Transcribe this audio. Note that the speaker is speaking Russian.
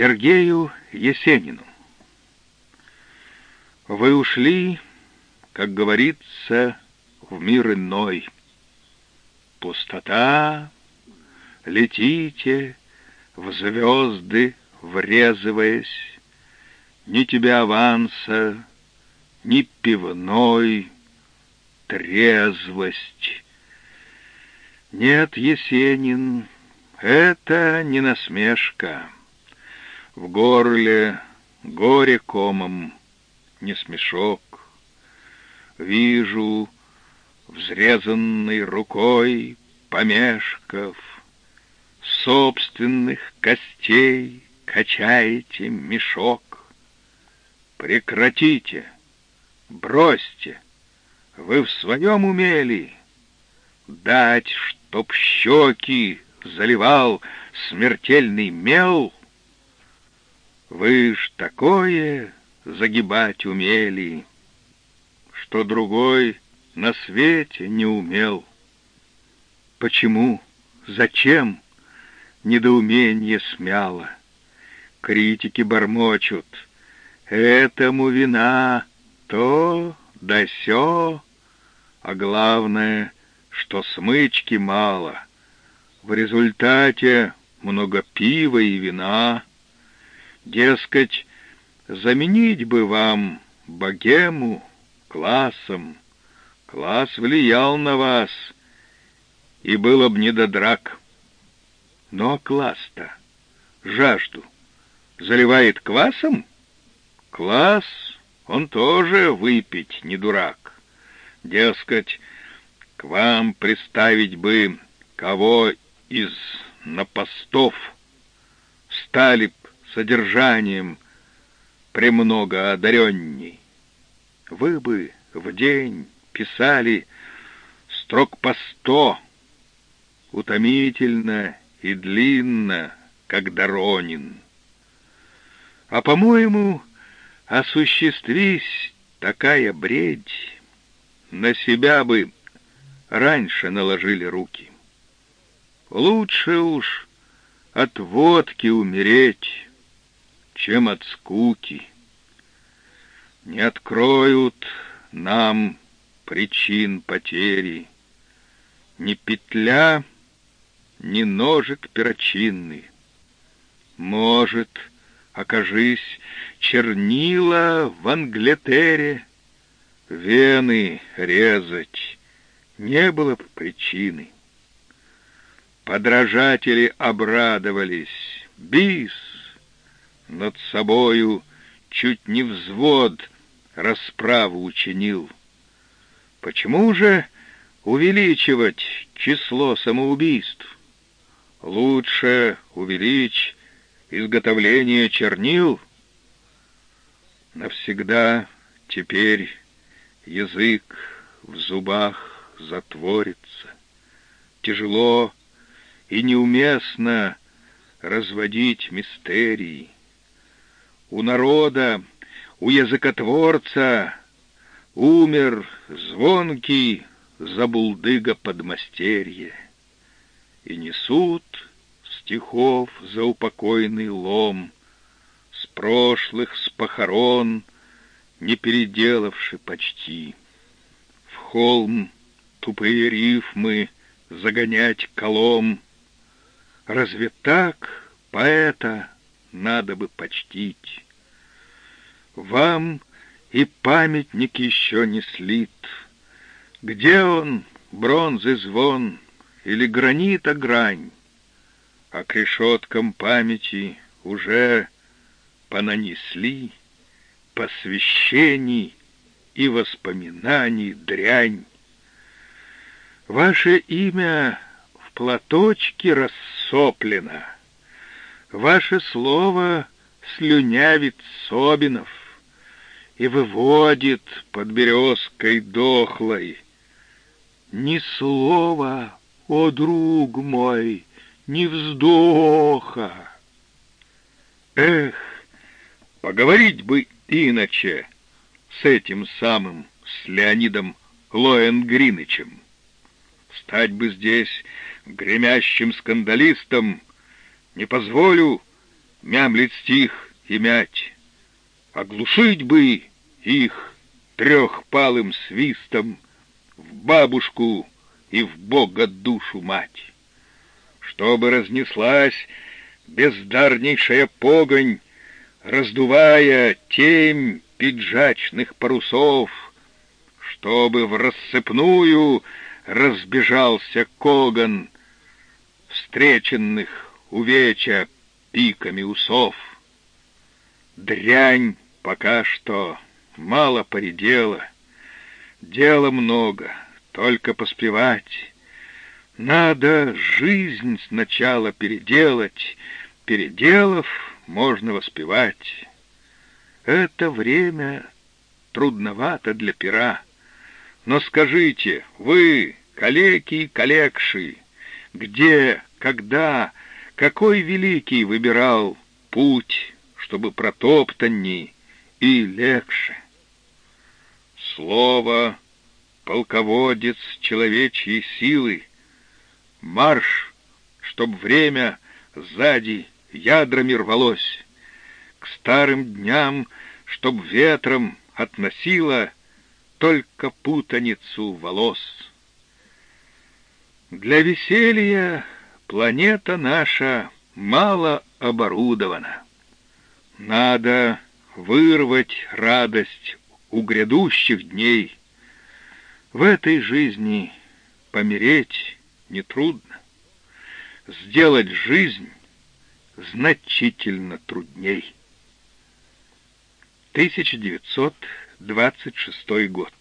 Сергею Есенину. Вы ушли, как говорится, в мир иной. Пустота, летите в звезды, врезываясь, Ни тебя аванса, ни пивной, трезвость. Нет, Есенин, это не насмешка. В горле горе комом, не смешок. Вижу, взрезанной рукой, помешков, Собственных костей качаете мешок. Прекратите, бросьте, вы в своем умели Дать, чтоб щеки заливал смертельный мел? Вы ж такое загибать умели, Что другой на свете не умел. Почему? Зачем? Недоумение смяло. Критики бормочут. Этому вина то да сё, а главное, что смычки мало. В результате много пива и вина. Дескать, заменить бы вам богему классом. Класс влиял на вас, и было б не до драк. Но класс-то жажду заливает квасом? Класс, он тоже выпить не дурак. Дескать, к вам приставить бы кого из напостов стали содержанием премного одаренней. Вы бы в день писали строк по сто, утомительно и длинно, как Доронин. А, по-моему, осуществись такая бредь, на себя бы раньше наложили руки. Лучше уж от водки умереть, чем от скуки. Не откроют нам причин потери ни петля, ни ножик перочинный. Может, окажись, чернила в Англетере, вены резать не было бы причины. Подражатели обрадовались. Бис! Над собою чуть не взвод расправу учинил. Почему же увеличивать число самоубийств? Лучше увеличь изготовление чернил. Навсегда теперь язык в зубах затворится. Тяжело и неуместно разводить мистерии. У народа, у языкотворца умер звонкий забулдыга подмастерье. И несут стихов за упокойный лом, С прошлых, с похорон, не переделавши почти. В холм тупые рифмы загонять колом. Разве так поэта надо бы почтить? Вам и памятник еще не слит. Где он, бронзы звон или гранита грань? А к решеткам памяти уже понанесли посвящений и воспоминаний дрянь. Ваше имя в платочке рассоплено, Ваше слово слюнявит Собинов И выводит под березкой дохлой. Ни слова, о друг мой, ни вздоха. Эх, поговорить бы иначе с этим самым, с Леонидом Лоенгринычем. Стать бы здесь гремящим скандалистом, не позволю мямлит стих и мять. Оглушить бы их трехпалым свистом в бабушку и в Бога душу мать. Чтобы разнеслась бездарнейшая погонь, раздувая темь пиджачных парусов, чтобы в рассыпную разбежался коган встреченных увеча пиками усов. Дрянь пока что мало поредела, дела много, только поспевать. Надо жизнь сначала переделать, переделав, можно воспевать. Это время трудновато для пера. Но скажите, вы, калеки и калекши, где, когда, какой великий выбирал путь, чтобы протоптанней и легче? Слово полководец человечьей силы, марш, чтоб время сзади ядрами рвалось, к старым дням, чтоб ветром относило только путаницу волос. Для веселья планета наша мало оборудована. Надо вырвать радость у грядущих дней. В этой жизни помереть нетрудно. Сделать жизнь значительно трудней. 1926 год.